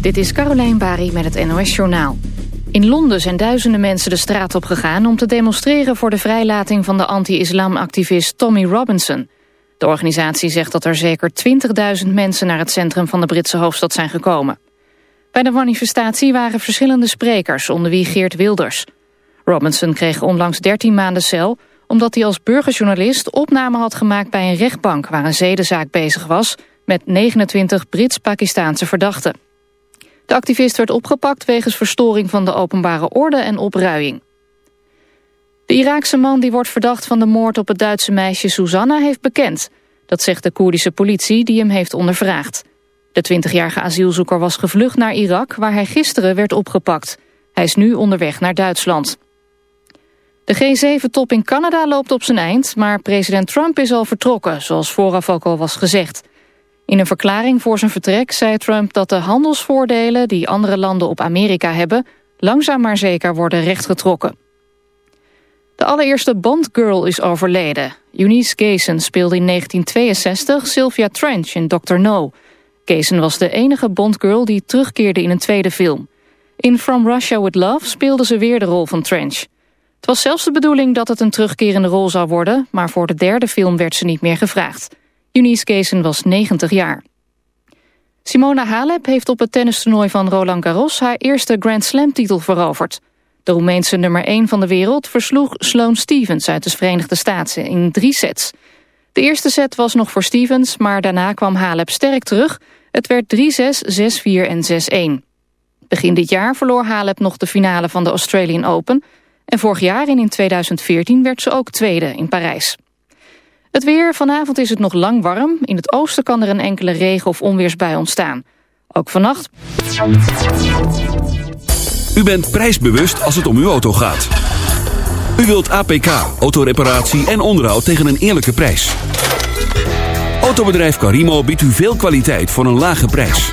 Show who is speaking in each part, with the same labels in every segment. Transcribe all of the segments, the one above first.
Speaker 1: Dit is Carolijn Bari met het NOS Journaal. In Londen zijn duizenden mensen de straat op gegaan... om te demonstreren voor de vrijlating van de anti-islamactivist Tommy Robinson. De organisatie zegt dat er zeker 20.000 mensen... naar het centrum van de Britse hoofdstad zijn gekomen. Bij de manifestatie waren verschillende sprekers, onder wie Geert Wilders. Robinson kreeg onlangs 13 maanden cel... omdat hij als burgerjournalist opname had gemaakt bij een rechtbank... waar een zedenzaak bezig was met 29 Brits-Pakistaanse verdachten. De activist werd opgepakt wegens verstoring van de openbare orde en opruiing. De Iraakse man die wordt verdacht van de moord op het Duitse meisje Susanna heeft bekend. Dat zegt de Koerdische politie die hem heeft ondervraagd. De 20-jarige asielzoeker was gevlucht naar Irak waar hij gisteren werd opgepakt. Hij is nu onderweg naar Duitsland. De G7-top in Canada loopt op zijn eind, maar president Trump is al vertrokken, zoals vooraf ook al was gezegd. In een verklaring voor zijn vertrek zei Trump dat de handelsvoordelen die andere landen op Amerika hebben langzaam maar zeker worden rechtgetrokken. De allereerste Bond-girl is overleden. Eunice Gayson speelde in 1962 Sylvia Trench in Dr. No. Gayson was de enige Bond-girl die terugkeerde in een tweede film. In From Russia With Love speelde ze weer de rol van Trench. Het was zelfs de bedoeling dat het een terugkerende rol zou worden... maar voor de derde film werd ze niet meer gevraagd. Eunice Keesen was 90 jaar. Simona Halep heeft op het tennistoernooi van Roland Garros... haar eerste Grand Slam-titel veroverd. De Roemeense nummer 1 van de wereld versloeg Sloane Stevens... uit de Verenigde Staten in drie sets. De eerste set was nog voor Stevens, maar daarna kwam Halep sterk terug. Het werd 3-6, 6-4 en 6-1. Begin dit jaar verloor Halep nog de finale van de Australian Open... en vorig jaar in 2014 werd ze ook tweede in Parijs. Het weer, vanavond is het nog lang warm. In het oosten kan er een enkele regen- of onweersbui ontstaan. Ook vannacht...
Speaker 2: U bent prijsbewust als het om uw auto gaat. U wilt APK, autoreparatie en onderhoud tegen een eerlijke prijs. Autobedrijf Carimo biedt u veel kwaliteit voor een lage prijs.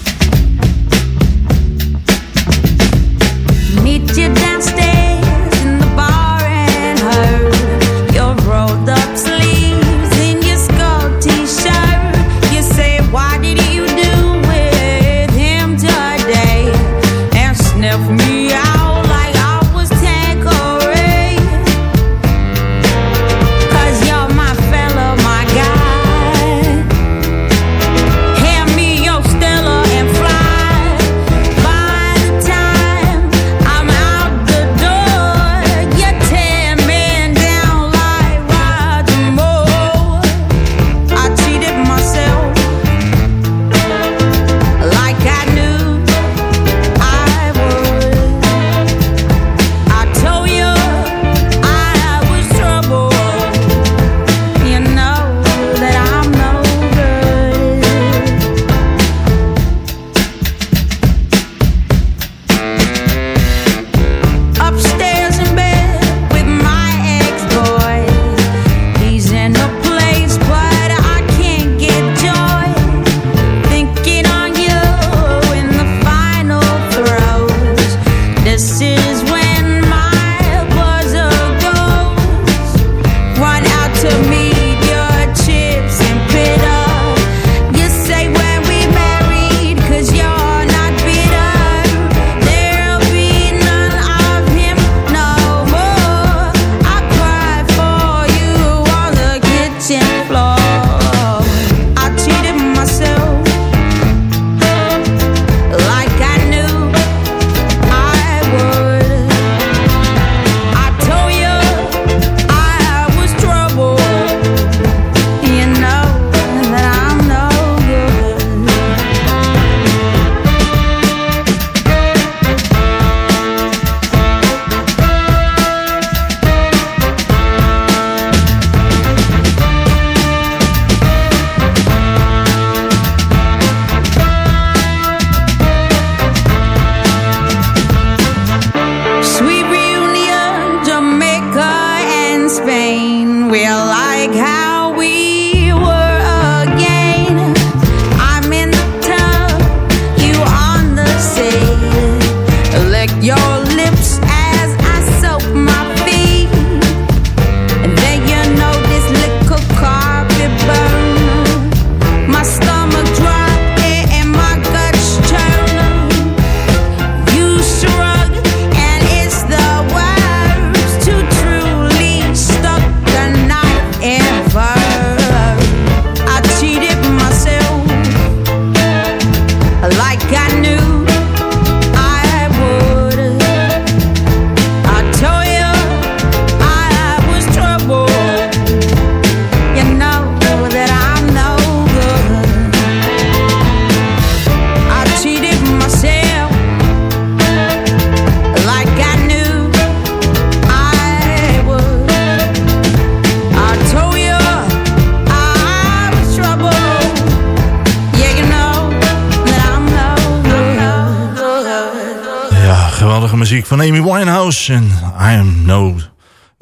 Speaker 3: Amy Winehouse. En I am no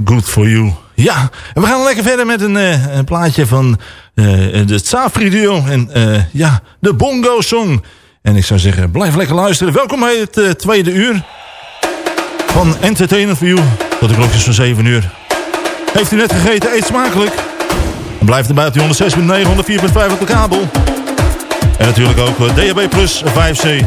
Speaker 3: good for you. Ja, we gaan lekker verder met een, uh, een plaatje van uh, de Safri duo. En uh, ja, de Bongo Song. En ik zou zeggen, blijf lekker luisteren. Welkom bij het tweede uur van Entertainer for You. Tot de klokjes van 7 uur. Heeft u net gegeten? Eet smakelijk. Blijf erbij op die 106.9, 104.5 op de kabel. En natuurlijk ook DHB Plus 5C.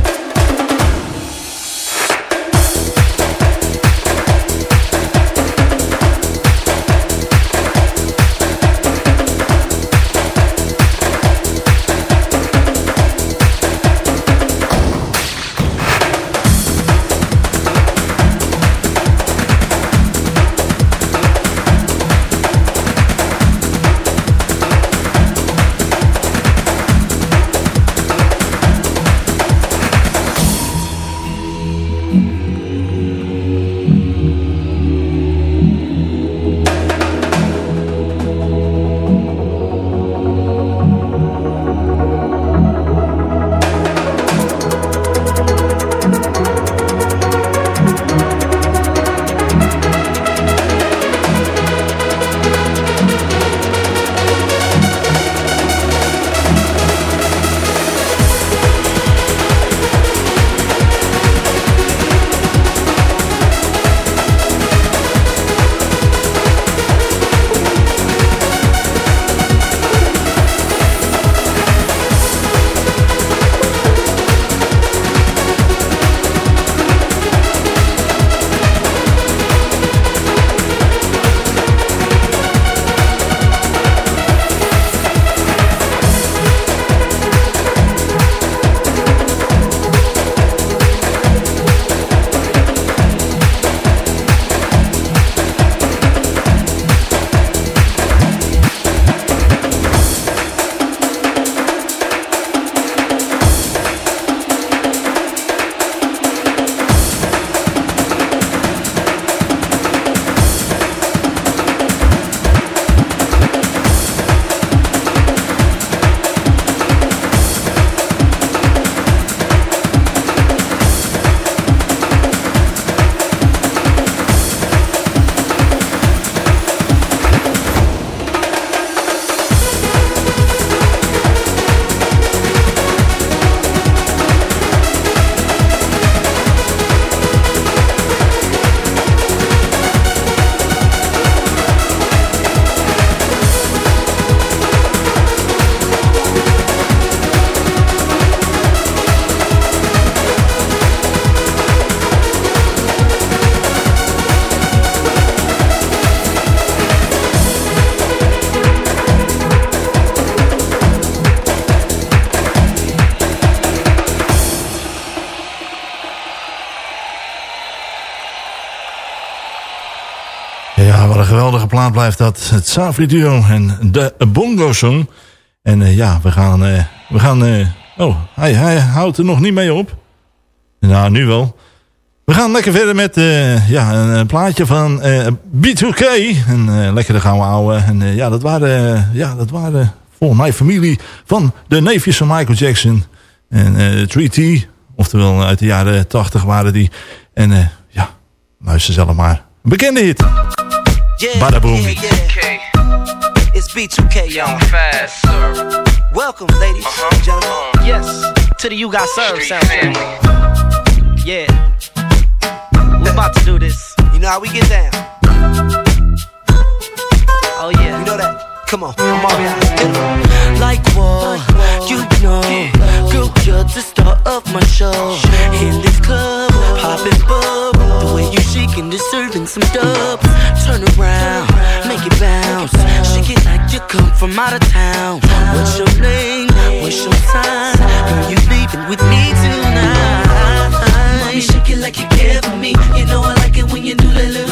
Speaker 3: Blijft dat het Safri Duo en de Bongo Song. En uh, ja, we gaan... Uh, we gaan uh, oh, hij, hij houdt er nog niet mee op. Nou, nu wel. We gaan lekker verder met ja, een, plaatje van B2K. Een lekkere gouden ouwe. En ja, dat waren, ja, dat waren volgens mij familie van de neefjes van Michael Jackson. En 3T, oftewel uit de jaren 80 waren die. En ja, luister zelf maar. Bekende hit. Yeah, Bada boom. Yeah, yeah. It's B2K, y'all. Fast, sir. Welcome, ladies uh-huh. and gentlemen. Uh-huh. Yes, to the You Got Served sound family. Yeah. We're about to do this. You know how we get down. Oh, yeah. You know that. Come on, I'm all behind. Like what? You know, girl, you're the star of my show. In this club, popping bub. The way you shaking, deserving some dubs. Turn around, make it bounce. Shake it like you come from out of town. What's your name? What's your sign? Girl, you leaving with me tonight. Mommy, shake it like you care for me. You know I like it when you do that little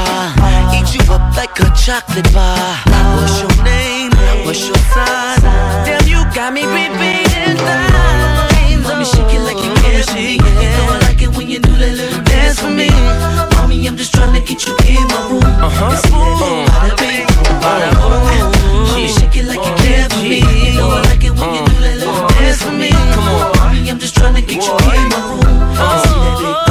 Speaker 4: chocolate bar. What's your name? What's your sign? Damn, you got me repeating lines. Mommy, shake it like you for me. You know I like it when you do that little dance for me. Mommy, I'm just trying to get you in my room. Uh huh. Bada bing, bada boom. Shake it like you care for me. You know I like it when you do that little uh-huh. dance for me. Come on, mommy, I'm just trying to get you in my room. Uh-huh. See that big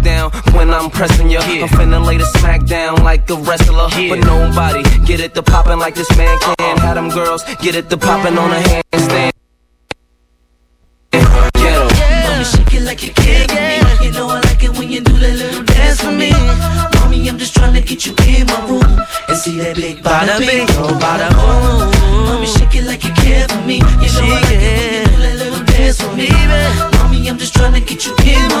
Speaker 5: down when I'm pressing you. I'm finna lay the smack down like a wrestler. But nobody get it to poppin' like this man can. Uh-uh. Have them girls get it to poppin' on a handstand. Get 'em.
Speaker 4: Mommy, shake it like you care for me. You know I like it when you do that little dance for me. Mommy, I'm just trying to get you in my room and see that big bada bing, oh bada boom. Mommy, shake it like you care for me. You know I like it when you do that little dance for me. Mommy, I'm just trying to get you in my room and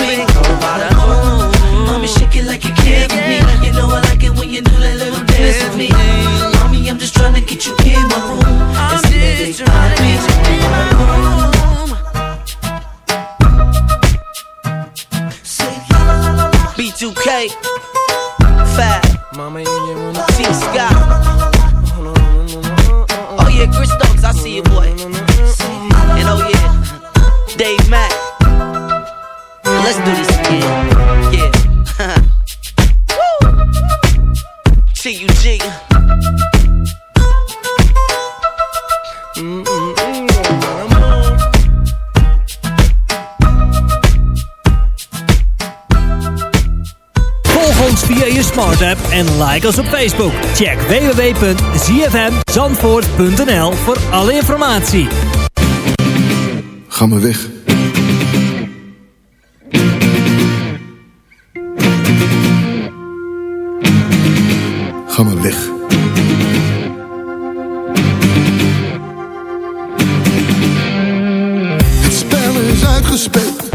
Speaker 6: en like ons op Facebook. Check www.zfmzandvoort.nl voor alle informatie.
Speaker 7: Ga maar weg. Ga maar weg. Het spel is uitgespeeld.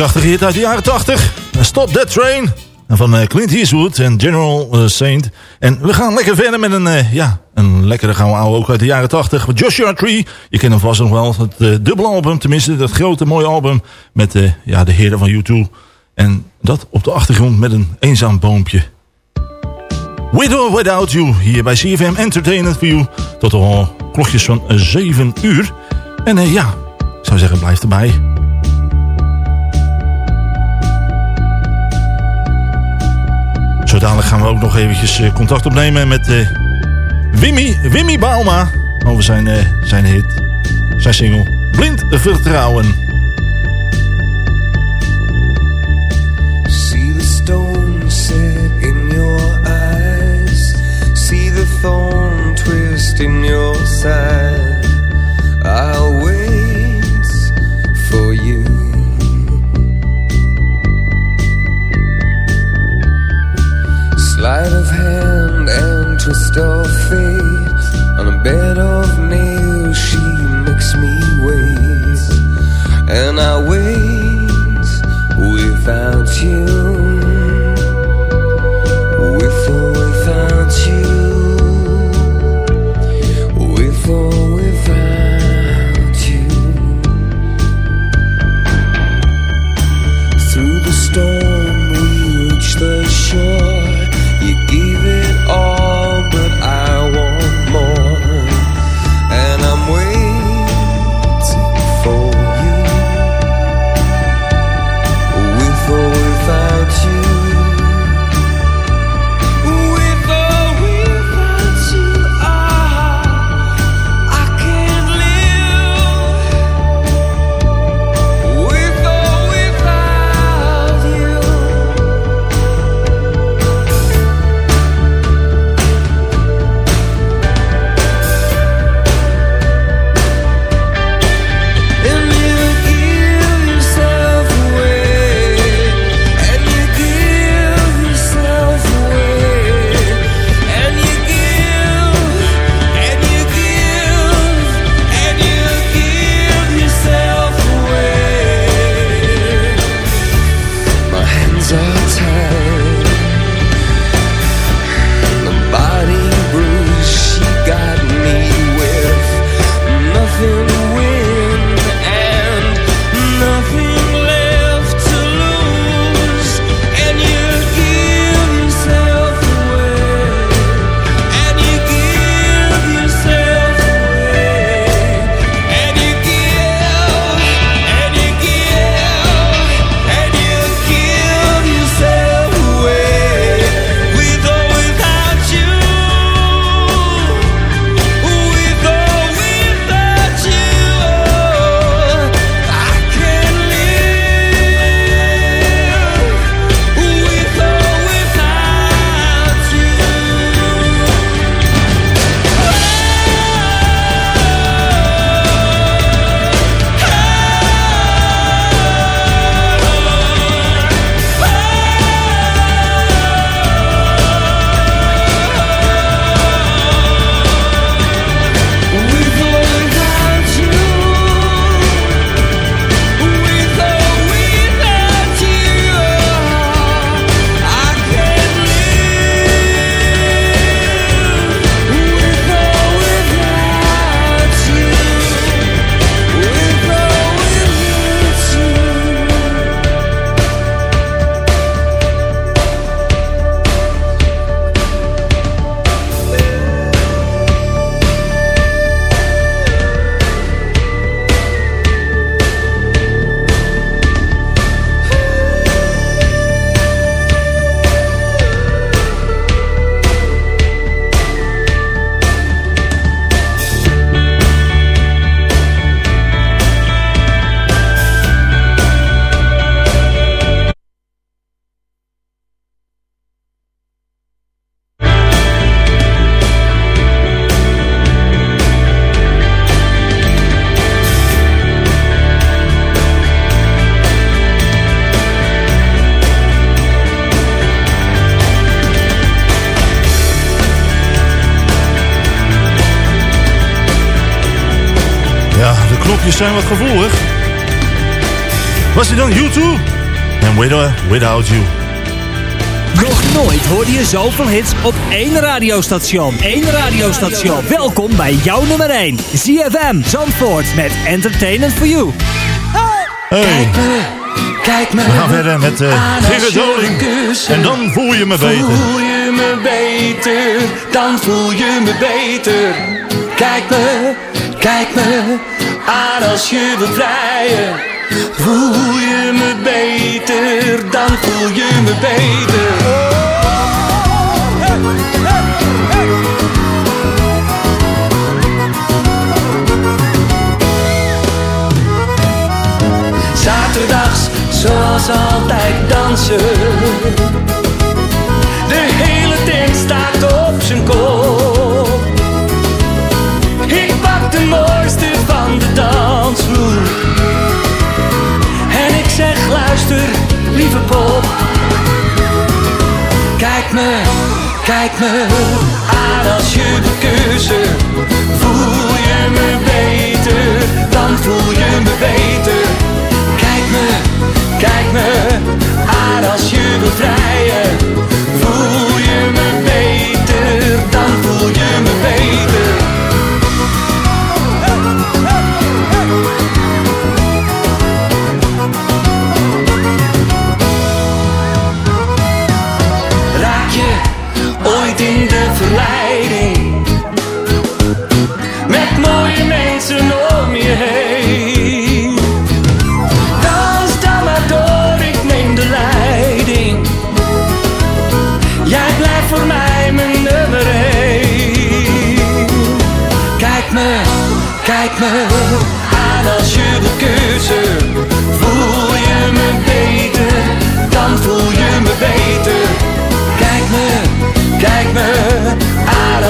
Speaker 3: Prachtige hit uit de jaren 80. Stop That Train van eh, Clint Eastwood en General eh, Saint. En we gaan lekker verder met een, eh, ja, een lekkere gouden ouwe ook uit de jaren 80. Joshua Tree, je kent hem vast nog wel. Het dubbele album, tenminste dat grote mooie album met ja, de heren van U2. En dat op de achtergrond met een eenzaam boompje. With or Without You, hier bij CFM Entertainment View. Tot al klokjes van 7 uur. En ja, ik zou zeggen blijf erbij. dadelijk gaan we ook nog eventjes eh, contact opnemen met uh, Wimmy, Wimmy Bauma. Oh, Over zijn, uh, zijn hit, zijn single Blind Vertrouwen.
Speaker 8: See the stone set in your eyes. See the thorn twist in your side. Sleight of hand and twist of fate. On a bed of nails, she makes me wait. And I wait without you. With or without you. With or without you. Through the storm. Without You.
Speaker 6: Nog nooit hoorde je zoveel hits op één radiostation. Eén radiostation. Welkom bij jouw nummer 1. ZFM Zandvoort met Entertainment for You.
Speaker 9: Hey,
Speaker 10: Kijk me
Speaker 9: we gaan verder met
Speaker 10: aan als
Speaker 9: Gerrit
Speaker 10: kussen.
Speaker 9: En dan voel je me beter.
Speaker 10: Voel je me beter, dan voel je me beter. Kijk me, kijk me aan als je wilt vrijen. Voel je me beter, dan voel je me beter. Zaterdags, zoals altijd dansen. Lieve pop. Kijk me, kijk me aan als je de keuze. Voel je me beter, dan voel je me beter. Kijk me, kijk me aan als je wilt me als je de keuze. Voel je me beter, dan voel je me beter. Kijk me, kijk me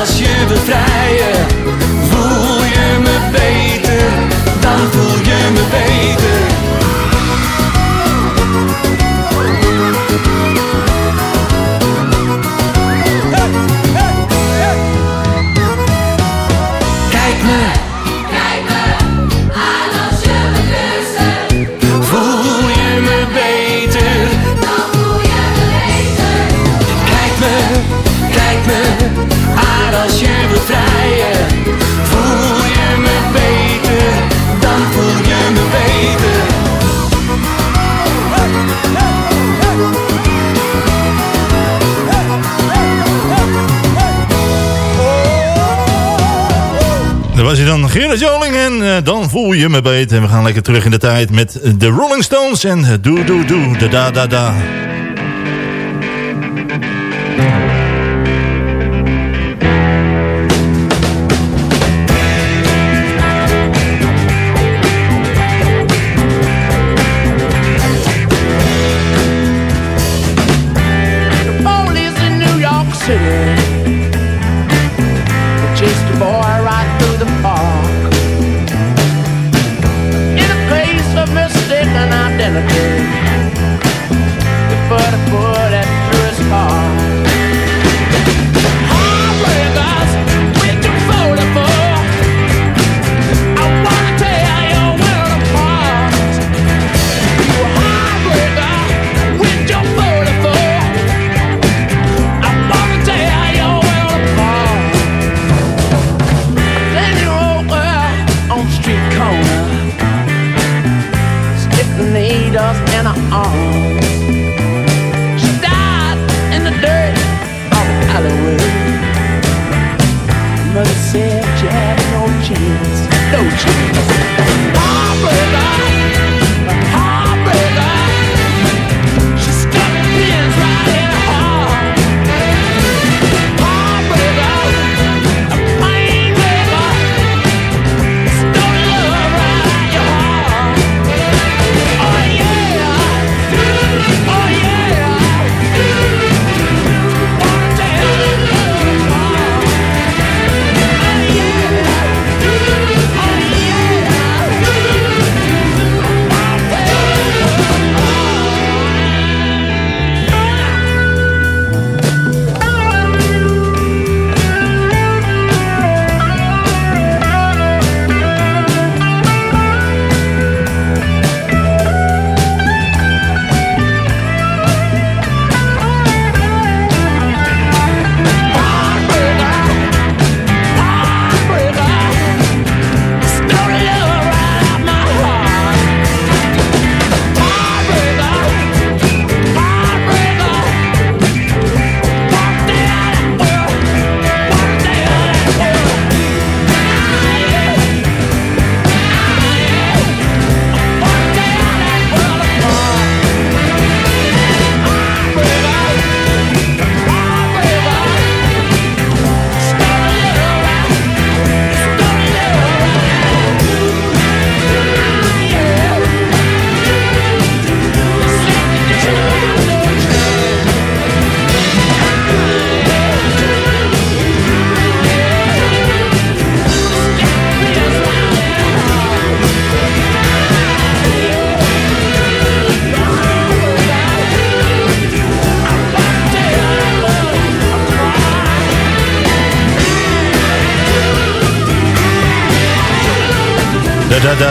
Speaker 10: als je wilt vrijen.
Speaker 9: Gerrit Joling. En eh, dan voel je me beter. En we gaan lekker terug in de tijd met de Rolling Stones. En doe, doe, doe, da, da, da, da.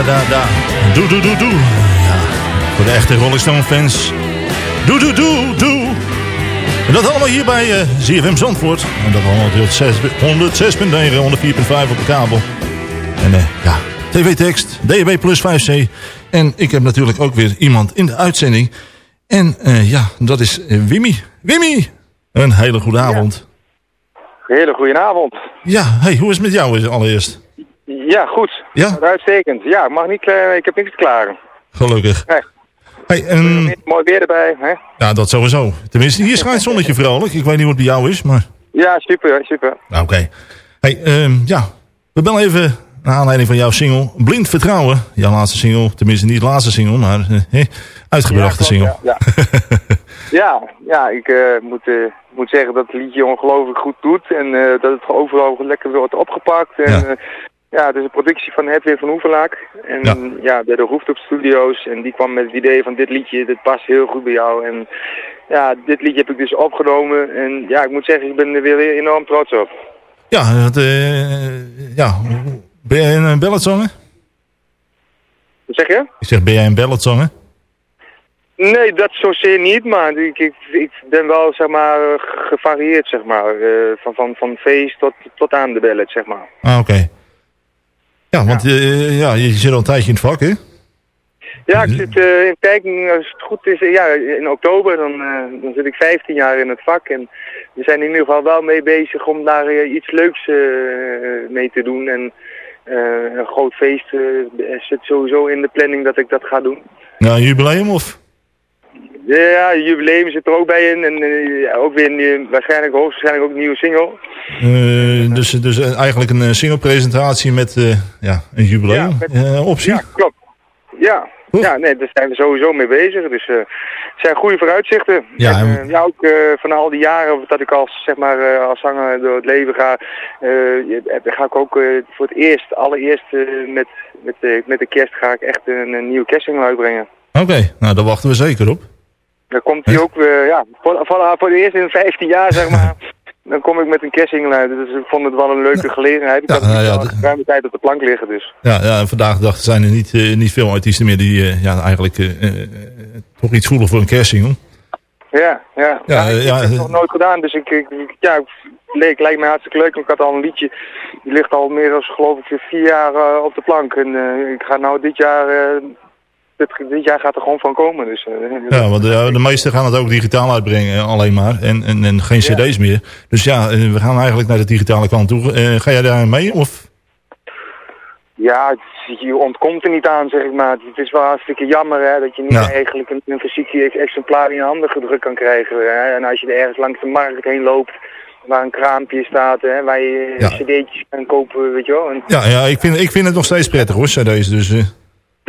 Speaker 3: Da da. Doe doe doe doe. Ja, voor de echte Rolling Stone fans. Doe doe doe doe. En dat allemaal hier bij eh ZFM Zandvoort. En dat allemaal op 106.9, 104.5 op de kabel. En eh, ja, tv-tekst, DHB plus 5C. En ik heb natuurlijk ook weer iemand in de uitzending. En eh, ja, dat is Wimmy. Wimmy! Een hele goede avond.
Speaker 11: Hele goedenavond.
Speaker 3: Ja, hey, hoe is het met jou allereerst?
Speaker 11: Ja, goed.
Speaker 3: Ja?
Speaker 11: Uitstekend. Ja, mag niet, kla- ik heb niks te klagen.
Speaker 3: Gelukkig.
Speaker 11: Nee.
Speaker 3: Hey, en,
Speaker 11: Mooi weer erbij, hè?
Speaker 3: ja, dat sowieso. Tenminste, hier schijnt zonnetje vrolijk. Ik weet niet het bij jou is, maar...
Speaker 11: Ja, super, super.
Speaker 3: Nou, Oké. Hey, ehm, ja, we bellen even naar aanleiding van jouw single Blind Vertrouwen. Jouw laatste single, tenminste niet de laatste single, maar eh, uitgebrachte
Speaker 11: Ja, klopt,
Speaker 3: single.
Speaker 11: Ja, ja, ja ik eh, moet, eh, moet zeggen dat het liedje ongelooflijk goed doet. En eh, dat het overal lekker wordt opgepakt. En,
Speaker 3: Ja.
Speaker 11: het is een productie van Hedwig van Hoevelaak. En
Speaker 3: Ja.
Speaker 11: ja, bij de Rooftop Studios. En die kwam met het idee van dit liedje, dit past heel goed bij jou. En ja, dit liedje heb ik dus opgenomen. En ja, ik moet zeggen, ik ben er weer enorm trots op.
Speaker 3: Ja, het, eh, ja. Ben jij een balladzanger?
Speaker 11: Wat zeg je?
Speaker 3: Ik zeg, ben jij een balladzanger?
Speaker 11: Nee, dat zozeer niet, maar ik, ik, ik ben wel, zeg maar, gevarieerd, zeg maar. eh, van, van, van feest tot, tot aan de ballet, zeg maar.
Speaker 3: Ah, oké. Ja, want eh, ja, je zit al een tijdje in het vak, hè?
Speaker 11: Ja, ik zit eh, in kijking, als het goed is, ja, in oktober, dan, eh, dan zit ik 15 jaar in het vak. En we zijn in ieder geval wel mee bezig om daar iets leuks mee te doen. En een groot feest zit sowieso in de planning dat ik dat ga doen.
Speaker 3: Een jubileum of?
Speaker 11: Ja, jubileum zit er ook bij in. En eh, ook weer een, eh, waarschijnlijk, hoogstwaarschijnlijk ook een nieuwe single.
Speaker 3: Eh, dus dus eigenlijk een eh, singlepresentatie met ja, een jubileum
Speaker 11: Ja, met-
Speaker 3: optie.
Speaker 11: Ja, klopt. Ja, ja nee, daar zijn we sowieso mee bezig. Dus het zijn goede vooruitzichten.
Speaker 3: Ja,
Speaker 11: en, ja ook van al die jaren dat ik als, zeg maar, als zanger door het leven ga, ga ik ook voor het eerst, allereerst met, met, met de kerst ga ik echt een, een nieuwe kerstsingle uitbrengen.
Speaker 3: Oké, nou daar wachten we zeker op.
Speaker 11: Dan komt hij ook, eh, ja, voor, voor, voor het eerst in 15 jaar, zeg maar. Dan kom ik met een kerstsingle uit. Dus ik vond het wel een leuke gelegenheid. Ik
Speaker 3: Ja,
Speaker 11: had
Speaker 3: nou ja,
Speaker 11: al
Speaker 3: d-
Speaker 11: ruime tijd op de plank liggen, dus.
Speaker 3: Ja, ja en vandaag de dag zijn er niet, eh, niet veel artiesten meer die eh, ja, eigenlijk eh, toch iets voelen voor een kerstsingle.
Speaker 11: Ja, ja.
Speaker 3: Ja,
Speaker 11: ik,
Speaker 3: ja,
Speaker 11: ik heb het nog nooit gedaan, dus ik, ik, ja, het leek, lijkt me hartstikke leuk. Ik had al een liedje, die ligt al meer dan geloof ik vier jaar op de plank. En ik ga nou dit jaar, dit, dit jaar gaat er gewoon van komen. Dus, eh,
Speaker 3: Ja, want de, de meesten gaan het ook digitaal uitbrengen, eh, alleen maar. En, en, en geen cd's meer. Dus ja, eh, we gaan eigenlijk naar de digitale kant toe. Eh, ga jij daar mee? Of?
Speaker 11: Ja, het- je ontkomt er niet aan, zeg ik maar. Het is wel hartstikke jammer hè, dat je niet
Speaker 3: Ja.
Speaker 11: eigenlijk een, een fysiek ex- exemplaar in je handen gedrukt kan krijgen. Hè. En als je er ergens langs de markt heen loopt, waar een kraampje staat, hè, waar je
Speaker 3: Ja.
Speaker 11: cd'tjes kan kopen, weet je wel. En,
Speaker 3: Ja, ja ik, vind, ik vind het nog steeds prettig hoor, cd's. Dus, eh,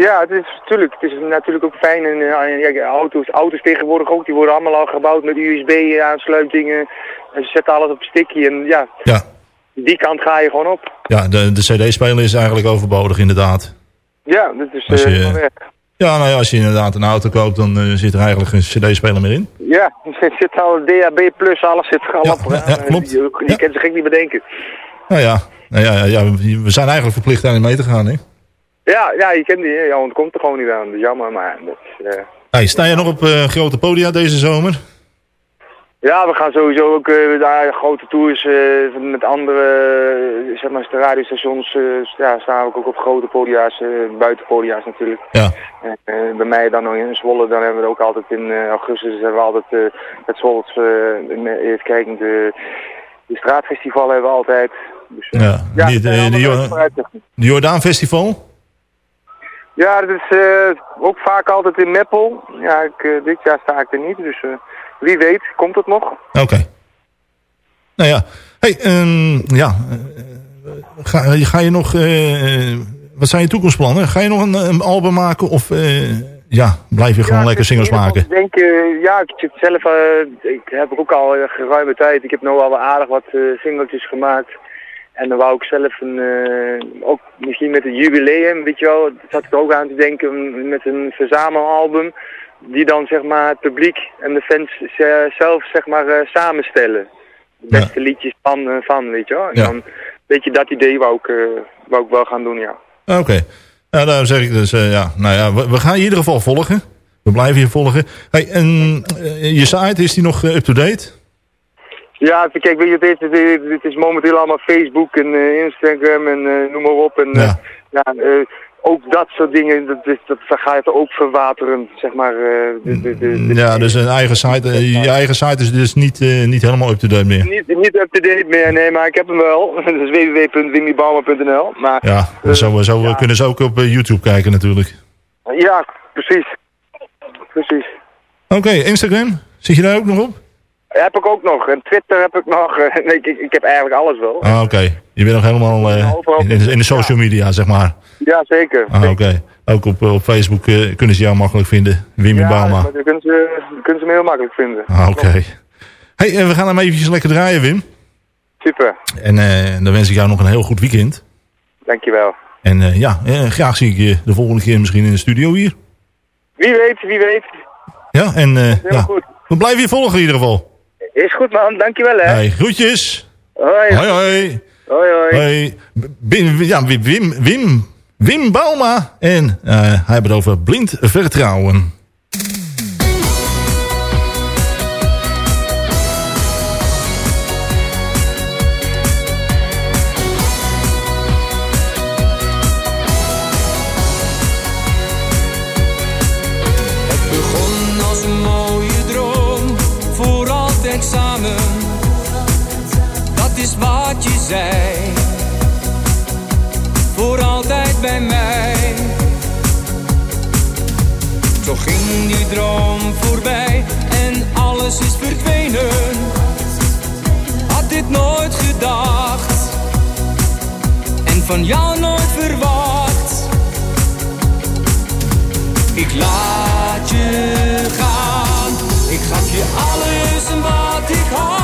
Speaker 11: ja, het is natuurlijk, het is natuurlijk ook fijn. En eh, ja, auto's, auto's tegenwoordig ook, die worden allemaal al gebouwd met USB-aansluitingen. En ze zetten alles op een stickje en ja,
Speaker 3: ja,
Speaker 11: die kant ga je gewoon op.
Speaker 3: ja de, de cd-speler is eigenlijk overbodig inderdaad.
Speaker 11: Ja, dat is
Speaker 3: Als
Speaker 11: eh,
Speaker 3: je-. Ja, nou ja, als je inderdaad een auto koopt, dan eh, zit er eigenlijk geen cd-speler meer in.
Speaker 11: Ja, er zit al DHB plus, alles zit er al
Speaker 3: Ja,
Speaker 11: op.
Speaker 3: ja, ja, klopt.
Speaker 11: Kan zich gek niet bedenken.
Speaker 3: Nou ja, nou ja, ja, we zijn eigenlijk verplicht daarin mee te gaan. Hè?
Speaker 11: Ja, ja, je kent die, ja, want het komt er gewoon niet aan. Dat is jammer, maar dat is, eh,
Speaker 3: Hey, sta je nog op eh, grote podia deze zomer?
Speaker 11: Ja, we gaan sowieso ook eh, daar grote tours met andere, zeg maar, de radiostations. ja, staan we ook op grote podia's, eh buitenpodia's natuurlijk.
Speaker 3: Ja.
Speaker 11: En, bij mij dan nog in Zwolle, dan hebben we ook altijd in augustus hebben we altijd het eh, even kijken, de, de straatfestival hebben we altijd. Dus,
Speaker 3: Ja,
Speaker 11: ja,
Speaker 3: die- de- de-
Speaker 11: vooruitzichten.
Speaker 3: De Jordaan Festival?
Speaker 11: Ja, dat is eh, ook vaak altijd in Meppel. Ja, ik, eh, dit jaar sta ik er niet, dus eh, wie weet komt het nog.
Speaker 3: Oké. Nou ja, hey, ehm, ja, ga, ga je nog, eh, wat zijn je toekomstplannen? Ga je nog een, een album maken of ja, blijf je gewoon
Speaker 11: Ja,
Speaker 3: lekker singles maken?
Speaker 11: Ik denk, ja, ik zit zelf, ik heb ook al geruime tijd. Ik heb nu al aardig wat singeltjes gemaakt. En dan wou ik zelf een, eh, ook misschien met een jubileum, weet je wel, dat zat ik ook aan te denken, met een verzamelalbum. Die dan zeg maar het publiek en de fans eh, zelf zeg maar eh, samenstellen. De beste liedjes van, van, weet je wel. En
Speaker 3: Ja.
Speaker 11: dan, weet je, dat idee wou ik, eh, wou ik wel gaan doen, ja.
Speaker 3: Oké. Ja, daarom zeg ik dus, ja. Nou ja, we, we gaan je in ieder geval volgen. We blijven je volgen. Hey, en je site, is die nog up-to-date?
Speaker 11: Ja, kijk, weet je, het is, het is, het is momenteel allemaal Facebook en eh, Instagram en eh, noem maar op. En ja, eh, ook dat soort dingen, dat, is, dat gaat ook verwateren, zeg maar. de, de,
Speaker 3: Ja, dus een eigen site. je eigen site is dus niet, niet helemaal up-to-date meer.
Speaker 11: Niet, niet up-to-date meer, nee, maar ik heb hem wel. Dat is www.wimmybouwman.nl. Maar
Speaker 3: Ja, zo, zo kunnen ze ook op YouTube kijken natuurlijk.
Speaker 11: ja, precies. Precies.
Speaker 3: Oké, Instagram? Zit je daar ook nog op?
Speaker 11: Heb ik ook nog. En Twitter heb ik nog. nee, ik, ik, heb eigenlijk alles wel.
Speaker 3: Ah, oké. Je bent nog helemaal eh, in, de- in de social media, zeg maar.
Speaker 11: Ja, zeker.
Speaker 3: Ah, oké. Ook op, eh, op Facebook eh, kunnen ze jou makkelijk vinden. Wimmy
Speaker 11: ja,
Speaker 3: Bauma.
Speaker 11: dat kunnen ze, kunnen ze me heel makkelijk vinden.
Speaker 3: Ah, oké. Hey, eh, we gaan hem eventjes lekker draaien, Wim.
Speaker 11: Super.
Speaker 3: En dan wens ik jou nog een heel goed weekend.
Speaker 11: Dankjewel.
Speaker 3: En ja, graag zie ik je de volgende keer misschien in de studio hier.
Speaker 11: Wie weet, wie weet.
Speaker 3: Ja, en ja,
Speaker 11: goed.
Speaker 3: we blijven je volgen in ieder geval.
Speaker 11: Is goed man, dankjewel hè.
Speaker 3: Hey, groetjes.
Speaker 11: Hoi.
Speaker 3: Hoi, hoi.
Speaker 11: Hoi, hoi.
Speaker 3: Hoi. Wim, ja, Wim, Wim, Wim, Bauma. En eh, hij heeft het over blind vertrouwen.
Speaker 10: Die droom voorbij en alles is verdwenen. Had dit nooit gedacht en van jou nooit verwacht. Ik laat je gaan. Ik gaf je alles wat ik had.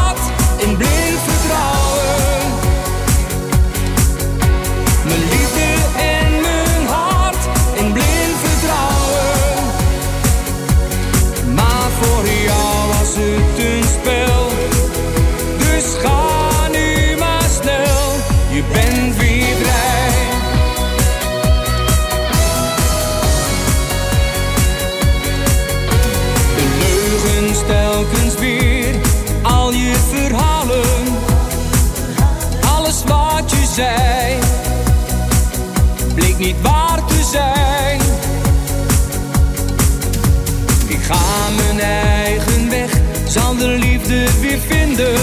Speaker 10: Zal de liefde weer vinden.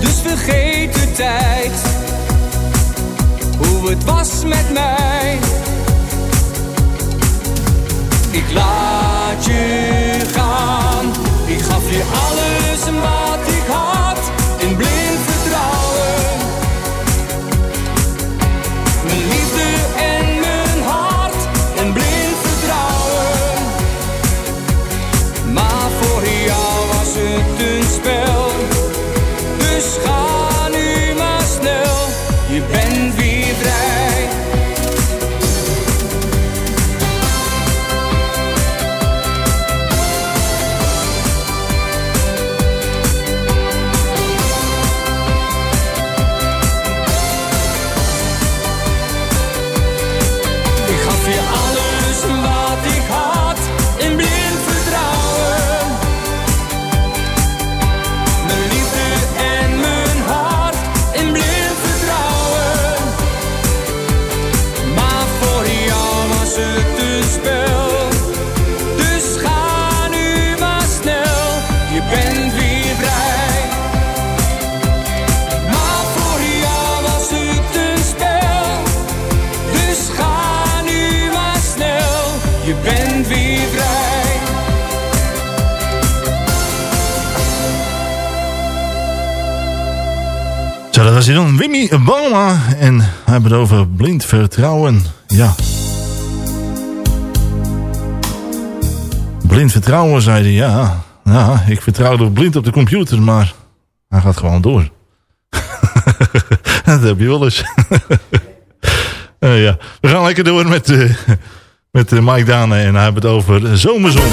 Speaker 10: Dus vergeet de tijd, hoe het was met mij. Ik laat je gaan. Ik gaf je alles en Was
Speaker 3: hij dan. Wimmy Bauma. En hij heeft het over blind vertrouwen. Ja. Blind vertrouwen, zei hij. Ja, ja ik vertrouwde blind op de computer, maar hij gaat gewoon door. dat heb je wel eens. Eh, ja. We gaan lekker door met, eh, met eh, Mike Dane. En hij heeft het over zomerzon.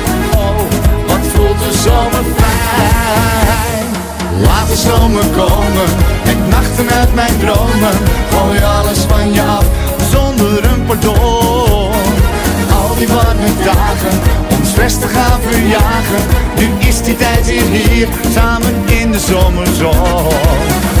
Speaker 12: De zomer fijn. Laat de zomer komen, met nachten uit mijn dromen. Gooi alles van je af, zonder een pardon. Al die warme dagen, om stress te gaan verjagen. Nu is die tijd weer hier, samen in de zomerzon.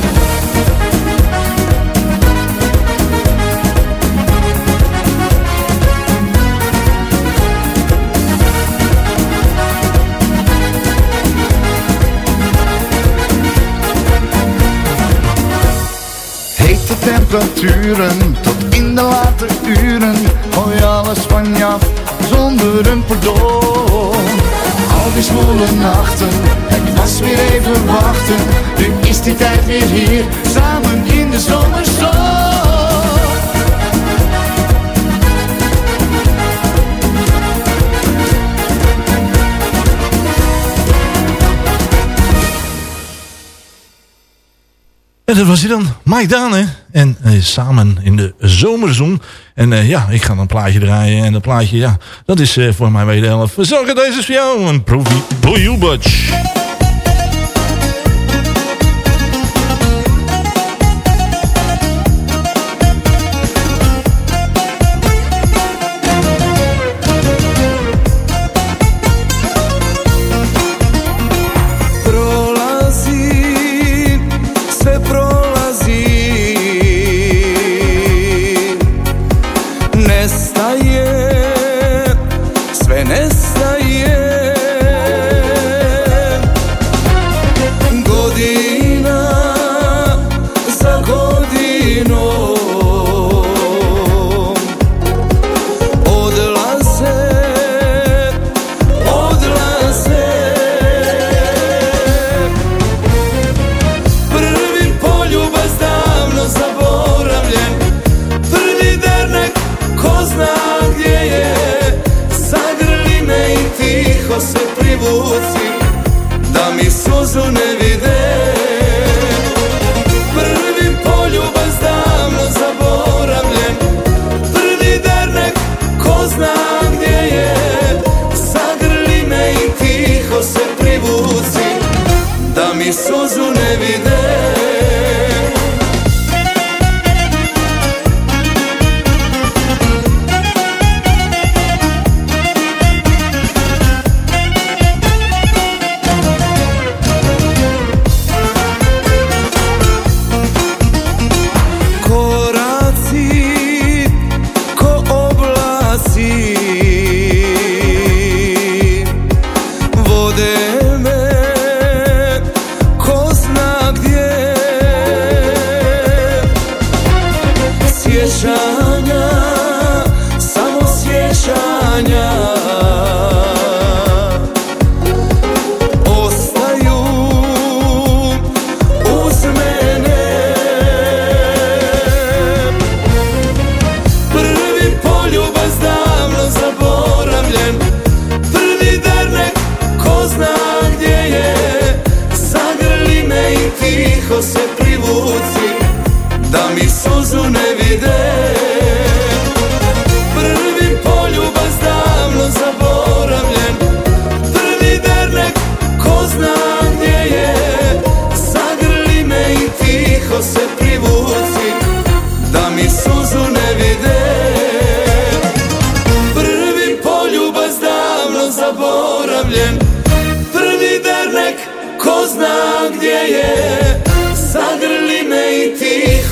Speaker 12: Tot in de late uren. Gooi alles van je af zonder een pardon. Al die zwoele nachten, het was weer even wachten. Nu is die tijd weer hier, samen in de zomerzon.
Speaker 3: En dat was hij dan, Mike Daan, hè? En eh, samen in de zomerzon. En eh, ja, ik ga een plaatje draaien. En dat plaatje, ja, dat is eh, voor mij wederhelft. We zorgen deze is voor jou. Een proefie Blue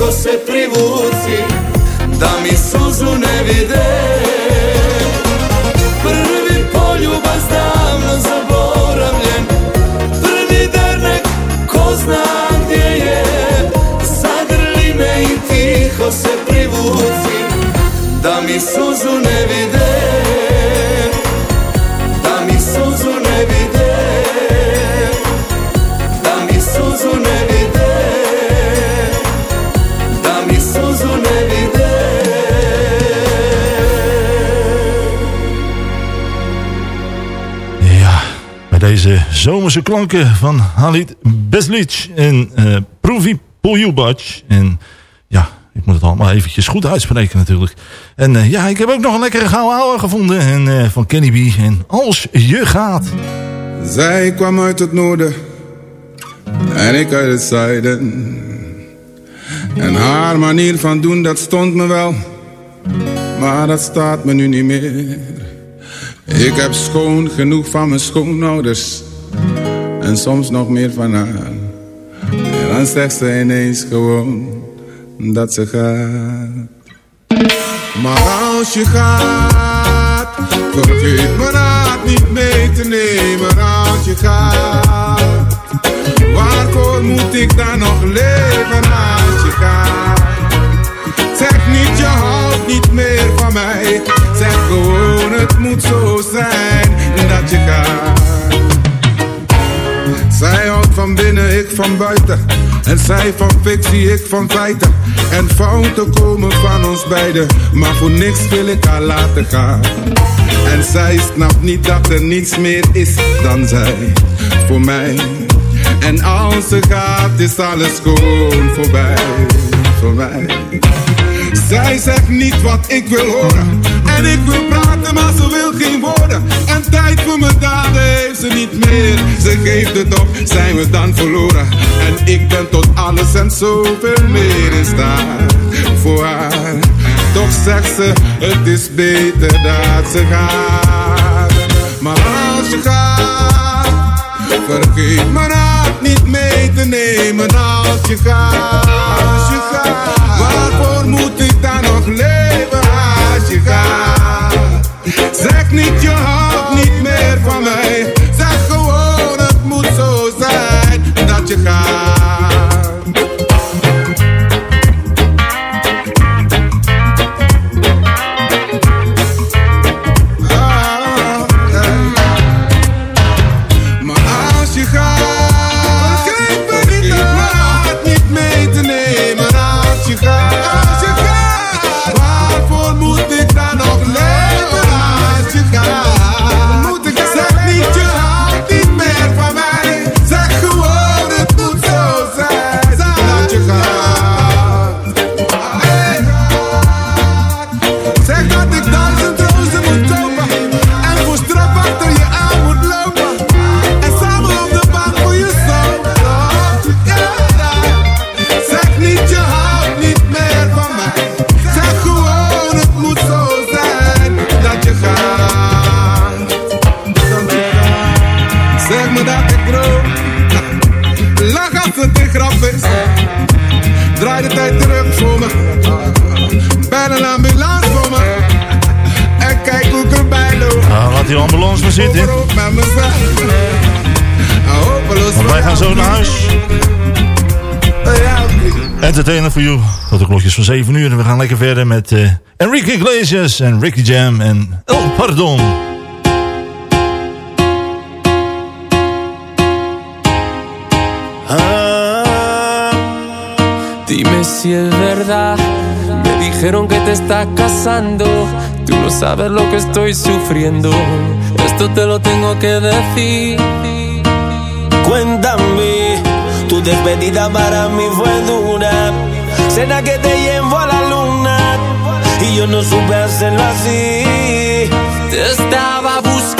Speaker 8: tiho se privuci Da mi suzu ne vide. Prvi
Speaker 13: poljubac davno zaboravljen Prvi dernek ko zna gdje je. Zagrli me i tiho se privuci Da mi suzu ne vide
Speaker 3: zomerse klanken van Halit Beslic en eh Pruvi Poljubac. En ja, ik moet het allemaal eventjes goed uitspreken natuurlijk. En eh, ja, ik heb ook nog een lekkere gouden ouwe gevonden en, eh, van Kenny B. En Als je gaat.
Speaker 14: Zij kwam uit het noorden en ik uit het zuiden. En haar manier van doen, dat stond me wel, maar dat staat me nu niet meer. Ik heb schoon genoeg van mijn schoonouders en soms nog meer van haar. En dan zegt ze ineens gewoon dat ze gaat. Maar als je gaat, vergeet me raad niet mee te nemen als je gaat. Waarvoor moet ik dan nog leven als je gaat? Zeg niet je houdt niet meer van mij. Zeg gewoon het moet zo zijn dat je gaat. Zij houdt van binnen, ik van buiten. En zij van fictie, ik van feiten. En fouten komen van ons beiden. Maar voor niks wil ik haar laten gaan. En zij snapt niet dat er niets meer is dan zij. Voor mij. En als ze gaat, is alles gewoon voorbij. Voor mij. Zij zegt niet wat ik wil horen. En ik wil praten, maar ze wil geen woorden. En tijd voor mijn daden heeft ze niet meer. Ze geeft het op, zijn we dan verloren. En ik ben tot alles en zoveel meer in staat voor haar. Toch zegt ze, het is beter dat ze gaat. Maar als je gaat, vergeet me raad niet mee te nemen als je gaat. Als je gaat, waarvoor moet ik dan nog leven als je gaat? Zeg niet je houdt niet
Speaker 3: lekker verder eh, Enrique Iglesias en Ricky Jam en Oh Pardon.
Speaker 15: Ah. Dime si es verdad, me dijeron que te está casando, tú no sabes lo que estoy sufriendo, esto te lo tengo que decir.
Speaker 16: Cuéntame, tu despedida para mí fue dura, será que te llevo a la yo no supe hacerlo así.
Speaker 15: Te estaba buscando.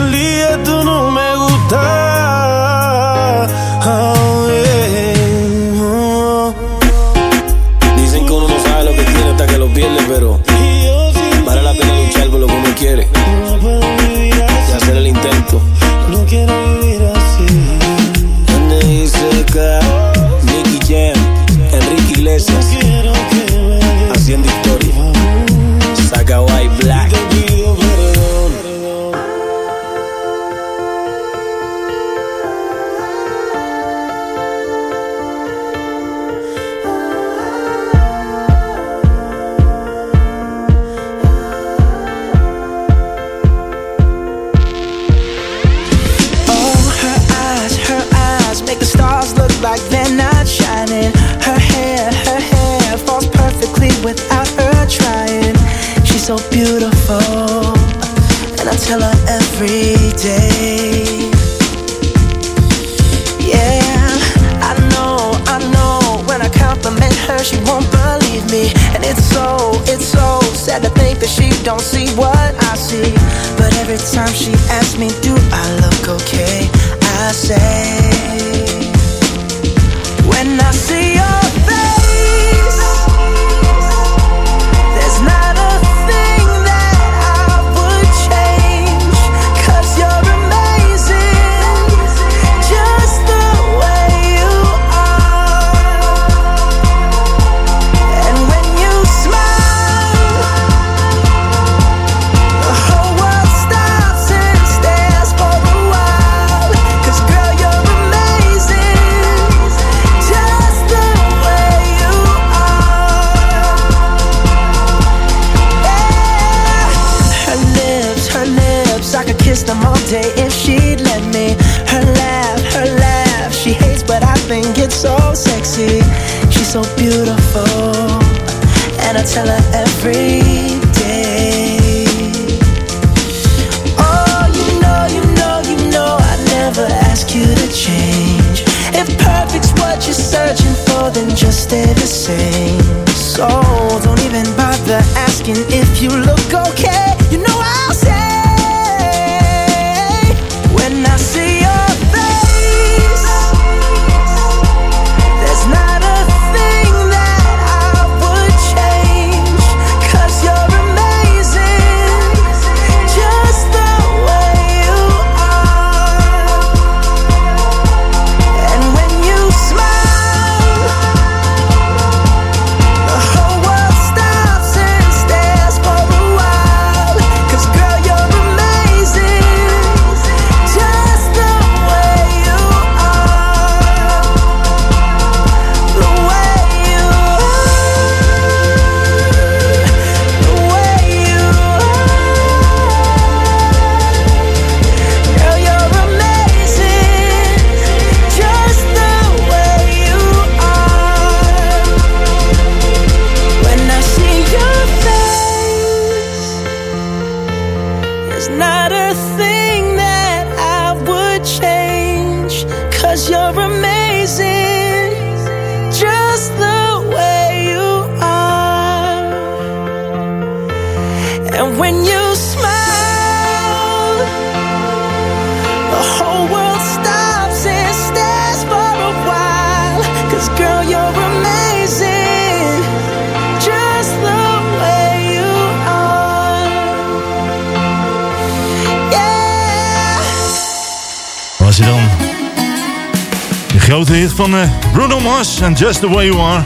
Speaker 15: En
Speaker 17: Just The Way You Are.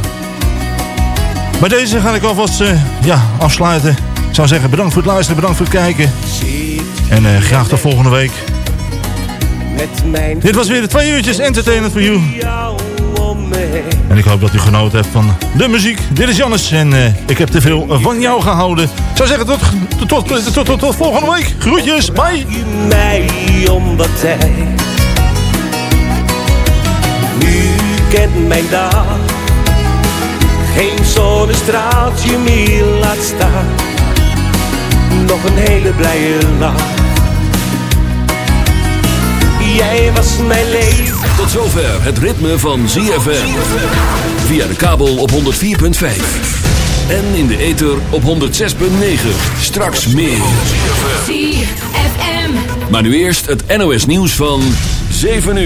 Speaker 3: Bij deze ga ik alvast eh, ja, afsluiten. Ik zou zeggen bedankt voor het luisteren, bedankt voor het kijken. En eh, graag tot volgende week. Dit was weer de twee uurtjes Entertainment for You. En ik hoop dat u genoten hebt van de muziek. Dit is Jannes en eh, ik heb te veel van jou gehouden. Ik zou zeggen tot, tot, tot, tot, tot volgende week. Groetjes, bye.
Speaker 9: Kent mijn dag geen zonnestraaltje meer laat staan. Nog een hele blije lach. Jij was mijn leven.
Speaker 2: Tot zover het ritme van ZFM. Via de kabel op 104.5. En in de ether op 106.9. Straks meer.
Speaker 18: ZFM.
Speaker 2: Maar nu eerst het NOS nieuws van 7 uur.